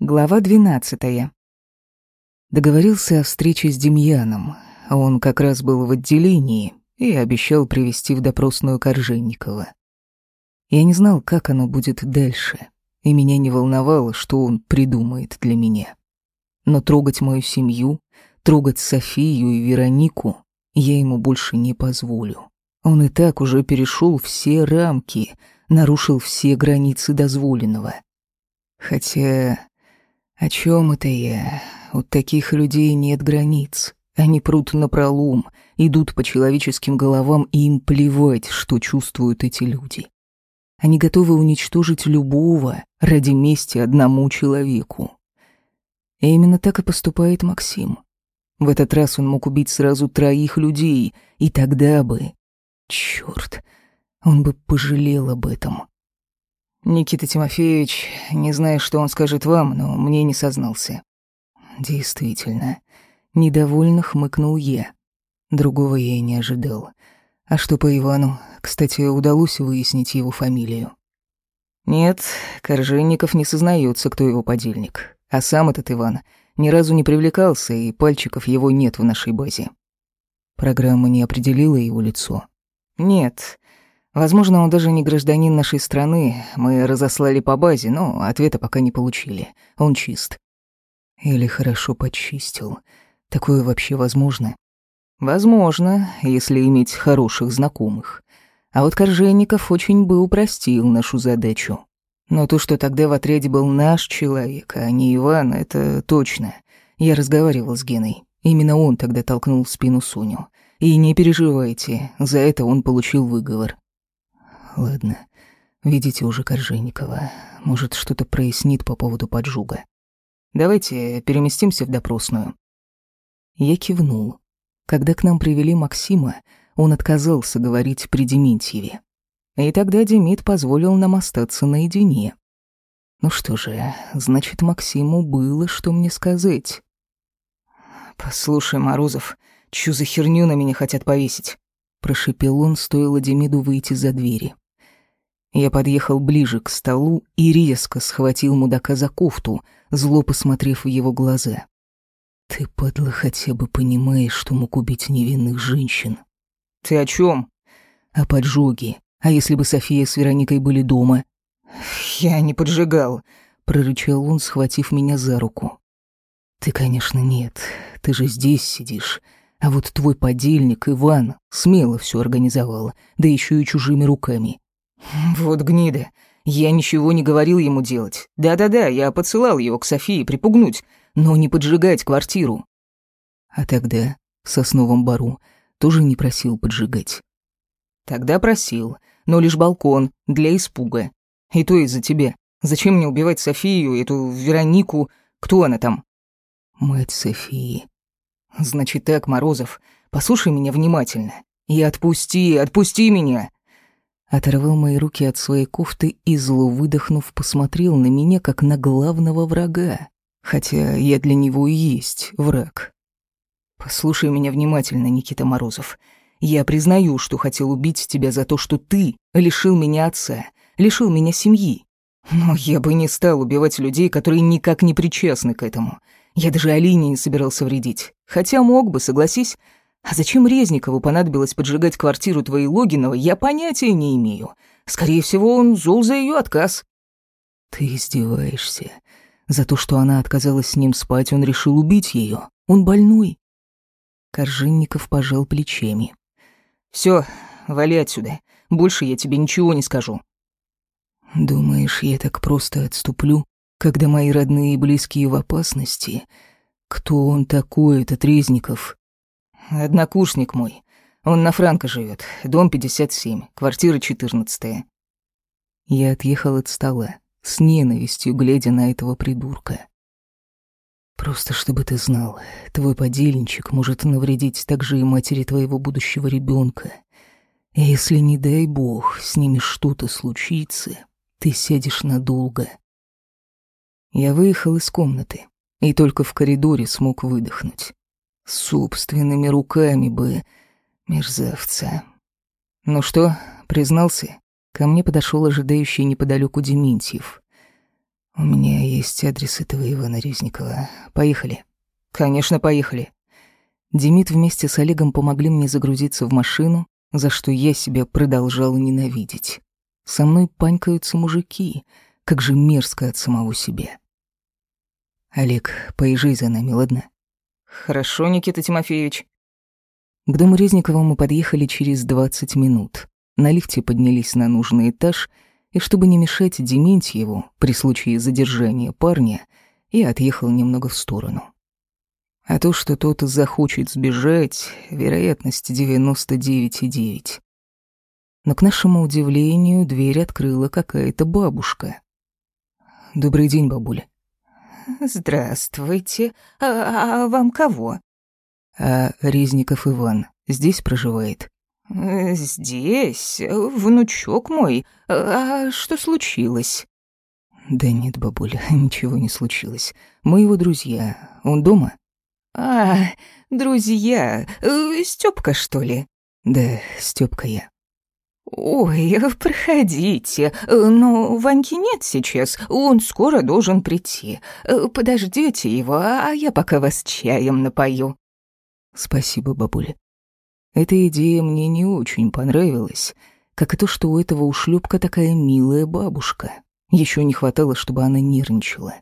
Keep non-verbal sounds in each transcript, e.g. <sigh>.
Глава двенадцатая. Договорился о встрече с Демьяном. Он как раз был в отделении и обещал привести в допросную Корженникова. Я не знал, как оно будет дальше, и меня не волновало, что он придумает для меня. Но трогать мою семью, трогать Софию и Веронику я ему больше не позволю. Он и так уже перешел все рамки, нарушил все границы дозволенного. Хотя о чем это я? У таких людей нет границ. Они прут на пролом, идут по человеческим головам, и им плевать, что чувствуют эти люди. Они готовы уничтожить любого ради мести одному человеку. И именно так и поступает Максим. В этот раз он мог убить сразу троих людей, и тогда бы... Чёрт, он бы пожалел об этом. Никита Тимофеевич, не знаю, что он скажет вам, но мне не сознался. Действительно, недовольно хмыкнул я. Другого я и не ожидал. А что по Ивану? Кстати, удалось выяснить его фамилию. Нет, Корженников не сознается, кто его подельник. А сам этот Иван ни разу не привлекался, и пальчиков его нет в нашей базе. Программа не определила его лицо. Нет, Возможно, он даже не гражданин нашей страны. Мы разослали по базе, но ответа пока не получили. Он чист. Или хорошо почистил. Такое вообще возможно? Возможно, если иметь хороших знакомых. А вот Корженников очень бы упростил нашу задачу. Но то, что тогда в отряде был наш человек, а не Иван, это точно. Я разговаривал с Геной. Именно он тогда толкнул в спину Соню. И не переживайте, за это он получил выговор. Ладно, видите уже Корженникова. Может, что-то прояснит по поводу поджога. Давайте переместимся в допросную. Я кивнул. Когда к нам привели Максима, он отказался говорить при Дементьеве. И тогда Демид позволил нам остаться наедине. Ну что же, значит, Максиму было что мне сказать. «Послушай, Морозов, чью за херню на меня хотят повесить?» Прошипел он, стоило Демиду выйти за двери. Я подъехал ближе к столу и резко схватил мудака за кофту, зло посмотрев в его глаза. «Ты, падла, хотя бы понимаешь, что мог убить невинных женщин?» «Ты о чем? «О поджоге. А если бы София с Вероникой были дома?» «Я не поджигал», — прорычал он, схватив меня за руку. «Ты, конечно, нет. Ты же здесь сидишь. А вот твой подельник, Иван, смело все организовал, да еще и чужими руками. Вот гнида. Я ничего не говорил ему делать. Да-да-да, я подсылал его к Софии припугнуть, но не поджигать квартиру. А тогда, в сосновом бару, тоже не просил поджигать. Тогда просил, но лишь балкон, для испуга. И то из-за тебя. Зачем мне убивать Софию, эту Веронику? Кто она там? Мать Софии. Значит так, Морозов, послушай меня внимательно. И отпусти, отпусти меня оторвал мои руки от своей кофты и, зло выдохнув, посмотрел на меня, как на главного врага. Хотя я для него и есть враг. «Послушай меня внимательно, Никита Морозов. Я признаю, что хотел убить тебя за то, что ты лишил меня отца, лишил меня семьи. Но я бы не стал убивать людей, которые никак не причастны к этому. Я даже Алине не собирался вредить. Хотя мог бы, согласись, а зачем Резникову понадобилось поджигать квартиру твоей Логинова, я понятия не имею. Скорее всего, он зол за ее отказ. Ты издеваешься. За то, что она отказалась с ним спать, он решил убить ее. Он больной. Коржинников пожал плечами. Все, вали отсюда. Больше я тебе ничего не скажу. Думаешь, я так просто отступлю, когда мои родные и близкие в опасности? Кто он такой, этот Резников? Однокурсник мой. Он на Франко живет. Дом 57, квартира 14. Я отъехал от стола, с ненавистью глядя на этого придурка. Просто чтобы ты знал, твой подельничек может навредить также и матери твоего будущего ребенка. Если, не дай бог, с ними что-то случится, ты сядешь надолго. Я выехал из комнаты и только в коридоре смог выдохнуть. Собственными руками бы, мерзавца. Ну что, признался? Ко мне подошел ожидающий неподалеку Дементьев. У меня есть адрес этого Ивана Резникова. Поехали. Конечно, поехали. Демид вместе с Олегом помогли мне загрузиться в машину, за что я себя продолжал ненавидеть. Со мной панькаются мужики, как же мерзко от самого себя. Олег, поезжай за нами, ладно? Хорошо, Никита Тимофеевич. К дому Резникова мы подъехали через 20 минут. На лифте поднялись на нужный этаж, и чтобы не мешать Дементьеву при случае задержания парня, я отъехал немного в сторону. А то, что тот захочет сбежать, вероятность 99,9. Но к нашему удивлению дверь открыла какая-то бабушка. «Добрый день, бабуля». «Здравствуйте. А, а вам кого?» «А Резников Иван здесь проживает?» «Здесь? Внучок мой. А что случилось?» «Да нет, бабуля, <laughs> ничего не случилось. Мы его друзья. Он дома?» «А, друзья. Стёпка, что ли?» «Да, Стёпка я». «Ой, проходите. Но Ваньки нет сейчас. Он скоро должен прийти. Подождите его, а я пока вас чаем напою». «Спасибо, бабуля». Эта идея мне не очень понравилась, как и то, что у этого ушлепка такая милая бабушка. Еще не хватало, чтобы она нервничала.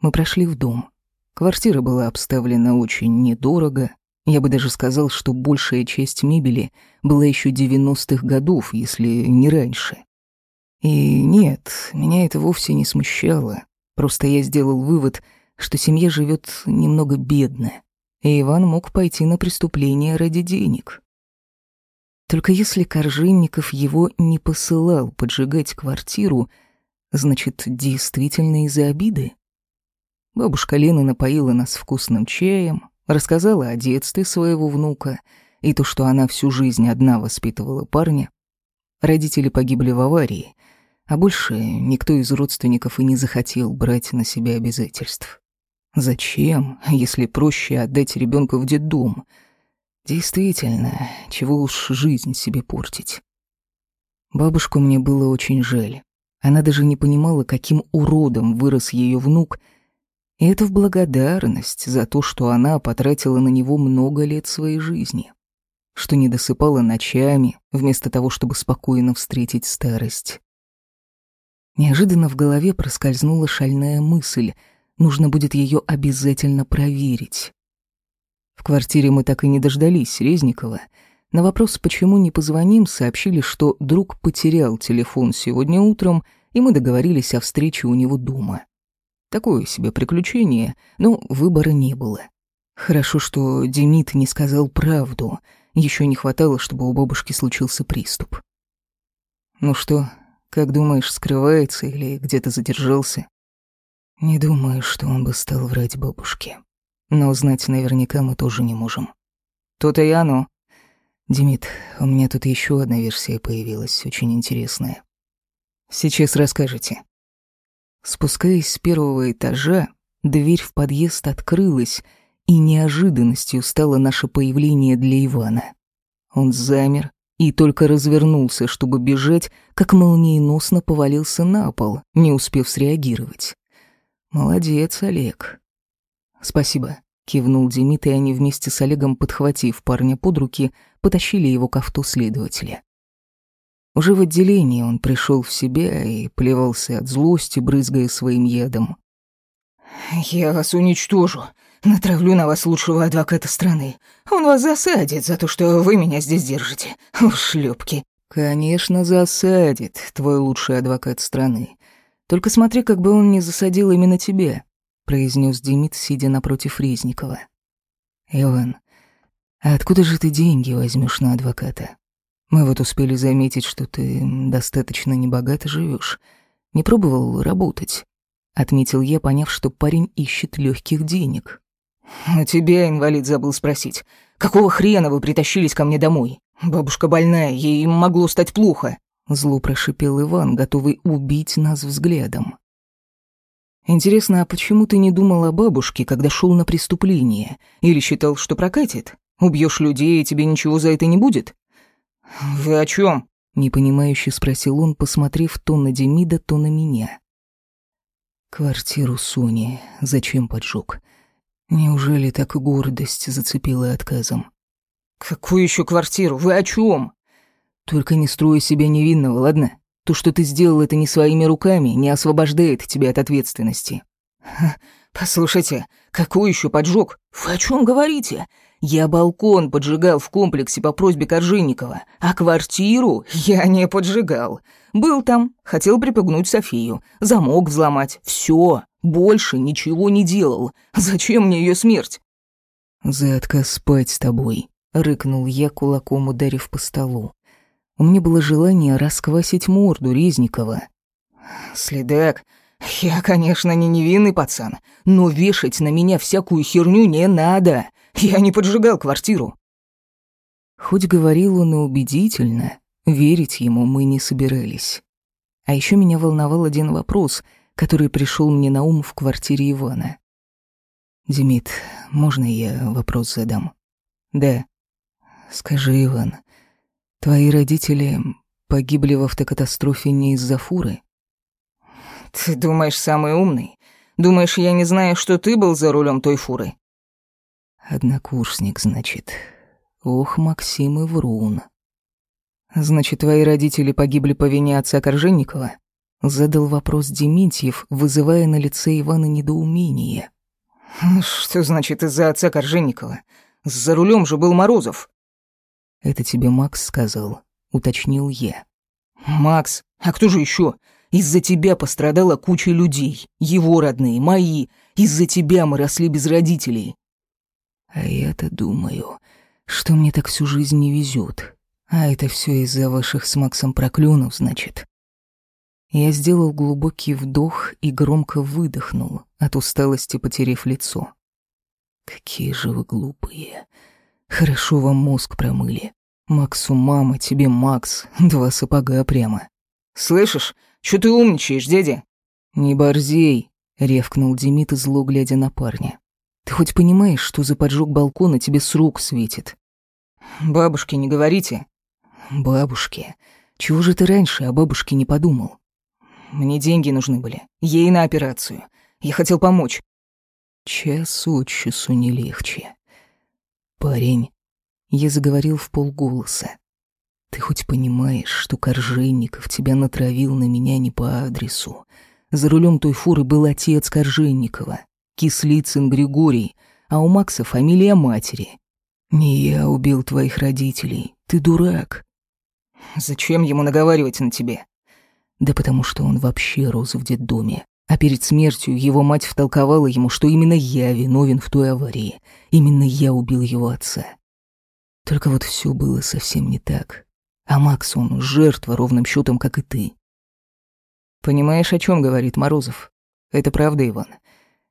Мы прошли в дом. Квартира была обставлена очень недорого. Я бы даже сказал, что большая часть мебели была еще 90-х годов, если не раньше. И нет, меня это вовсе не смущало. Просто я сделал вывод, что семья живет немного бедно и Иван мог пойти на преступление ради денег. Только если Коржинников его не посылал поджигать квартиру, значит, действительно из-за обиды? Бабушка Лена напоила нас вкусным чаем, рассказала о детстве своего внука и то, что она всю жизнь одна воспитывала парня. Родители погибли в аварии, а больше никто из родственников и не захотел брать на себя обязательств. Зачем, если проще отдать ребенка в детдом? Действительно, чего уж жизнь себе портить. Бабушку мне было очень жаль. Она даже не понимала, каким уродом вырос ее внук, и это в благодарность за то, что она потратила на него много лет своей жизни, что не досыпала ночами, вместо того, чтобы спокойно встретить старость. Неожиданно в голове проскользнула шальная мысль — Нужно будет ее обязательно проверить. В квартире мы так и не дождались Резникова. На вопрос, почему не позвоним, сообщили, что друг потерял телефон сегодня утром, и мы договорились о встрече у него дома. Такое себе приключение, но выбора не было. Хорошо, что Демид не сказал правду. Еще не хватало, чтобы у бабушки случился приступ. «Ну что, как думаешь, скрывается или где-то задержался?» Не думаю, что он бы стал врать бабушке. Но узнать наверняка мы тоже не можем. То-то и оно. Демид, у меня тут еще одна версия появилась, очень интересная. Сейчас расскажете. Спускаясь с первого этажа, дверь в подъезд открылась, и неожиданностью стало наше появление для Ивана. Он замер и только развернулся, чтобы бежать, как молниеносно повалился на пол, не успев среагировать. «Молодец, Олег». «Спасибо», — кивнул Демид, и они вместе с Олегом, подхватив парня под руки, потащили его к авто следователя. Уже в отделении он пришел в себя и плевался от злости, брызгая своим ядом. «Я вас уничтожу. Натравлю на вас лучшего адвоката страны. Он вас засадит за то, что вы меня здесь держите. Ушлепки». «Конечно, засадит, твой лучший адвокат страны. Только смотри, как бы он не засадил именно тебя», — произнес Демид, сидя напротив Резникова. «Иван, а откуда же ты деньги возьмешь на адвоката? Мы вот успели заметить, что ты достаточно небогато живешь. Не пробовал работать?» — отметил я, поняв, что парень ищет легких денег. «У тебя, инвалид, забыл спросить. Какого хрена вы притащились ко мне домой? Бабушка больная, ей могло стать плохо». Зло прошипел Иван, готовый убить нас взглядом. Интересно, а почему ты не думал о бабушке, когда шел на преступление? Или считал, что прокатит? Убьешь людей, и тебе ничего за это не будет? Вы о чем? непонимающе спросил он, посмотрев то на Демида, то на меня. Квартиру Сони зачем поджег? Неужели так гордость зацепила отказом? Какую еще квартиру? Вы о чем? Только не строй себя невинного, ладно? То, что ты сделал это не своими руками, не освобождает тебя от ответственности. Послушайте, какой еще поджог? Вы о чем говорите? Я балкон поджигал в комплексе по просьбе Коржинникова, а квартиру я не поджигал. Был там, хотел припугнуть Софию, замок взломать, все, больше ничего не делал. Зачем мне ее смерть? За отказ спать с тобой, рыкнул я кулаком, ударив по столу. У меня было желание расквасить морду Резникова. Следак, я, конечно, не невинный пацан, но вешать на меня всякую херню не надо. Я не поджигал квартиру. Хоть говорил он и убедительно, верить ему мы не собирались. А еще меня волновал один вопрос, который пришел мне на ум в квартире Ивана. «Демид, можно я вопрос задам?» «Да». «Скажи, Иван, твои родители погибли в автокатастрофе не из-за фуры?» «Ты думаешь, самый умный? Думаешь, я не знаю, что ты был за рулем той фуры?» Однокурсник, значит. Ох, Максим и врун. Значит, твои родители погибли по вине отца Корженникова? Задал вопрос Дементьев, вызывая на лице Ивана недоумение. Что значит из-за отца Корженникова? За рулем же был Морозов. Это тебе Макс сказал, уточнил я. Макс, а кто же еще? Из-за тебя пострадала куча людей, его родные, мои. Из-за тебя мы росли без родителей. А я-то думаю, что мне так всю жизнь не везет. А это все из-за ваших с Максом проклюнов, значит. Я сделал глубокий вдох и громко выдохнул, от усталости потеряв лицо. Какие же вы глупые. Хорошо вам мозг промыли. Максу мама, тебе Макс, два сапога прямо. Слышишь, что ты умничаешь, дядя? Не борзей, ревкнул Демид, зло глядя на парня. Ты хоть понимаешь, что за поджог балкона тебе с рук светит? Бабушке не говорите. Бабушке? Чего же ты раньше о бабушке не подумал? Мне деньги нужны были. Ей на операцию. Я хотел помочь. Час от часу не легче. Парень, я заговорил в полголоса. Ты хоть понимаешь, что Корженников тебя натравил на меня не по адресу? За рулем той фуры был отец Корженникова. Кислицын Григорий, а у Макса фамилия матери. Не я убил твоих родителей, ты дурак. Зачем ему наговаривать на тебе? Да потому что он вообще рос в детдоме. А перед смертью его мать втолковала ему, что именно я виновен в той аварии. Именно я убил его отца. Только вот все было совсем не так. А Макс, он жертва ровным счетом, как и ты. Понимаешь, о чем говорит Морозов? Это правда, Иван.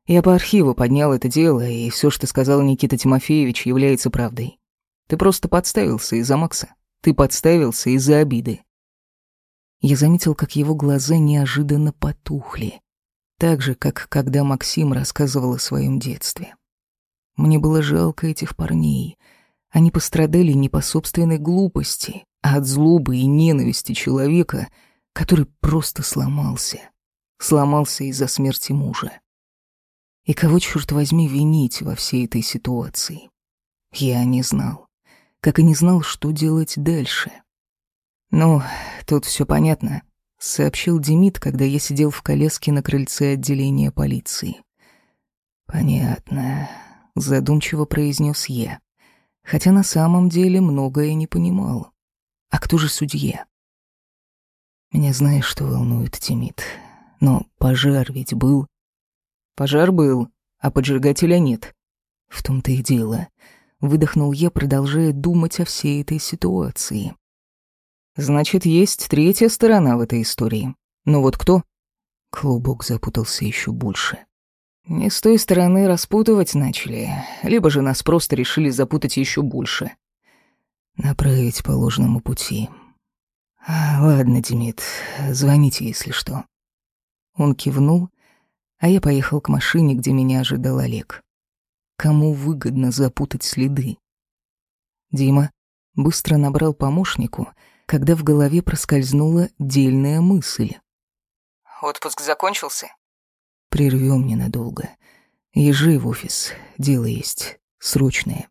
Я по архиву поднял это дело, и все, что сказал Никита Тимофеевич, является правдой. Ты просто подставился из-за Макса. Ты подставился из-за обиды. Я заметил, как его глаза неожиданно потухли. Так же, как когда Максим рассказывал о своем детстве. Мне было жалко этих парней. Они пострадали не по собственной глупости, а от злобы и ненависти человека, который просто сломался. Сломался из-за смерти мужа. И кого, черт возьми, винить во всей этой ситуации? Я не знал. Как и не знал, что делать дальше. «Ну, тут все понятно», — сообщил Демид, когда я сидел в коляске на крыльце отделения полиции. «Понятно», — задумчиво произнес я. Хотя на самом деле многое не понимал. А кто же судья? Меня знаешь, что волнует, Демид. Но пожар ведь был, Пожар был, а поджигателя нет. В том-то и дело. Выдохнул я, продолжая думать о всей этой ситуации. Значит, есть третья сторона в этой истории. Ну вот кто? Клубок запутался еще больше. Не с той стороны распутывать начали, либо же нас просто решили запутать еще больше. Направить по ложному пути. А, ладно, Демид, звоните, если что. Он кивнул, а я поехал к машине, где меня ожидал Олег. Кому выгодно запутать следы? Дима быстро набрал помощнику, когда в голове проскользнула дельная мысль. «Отпуск закончился?» прервем ненадолго. Езжай в офис, дело есть срочное.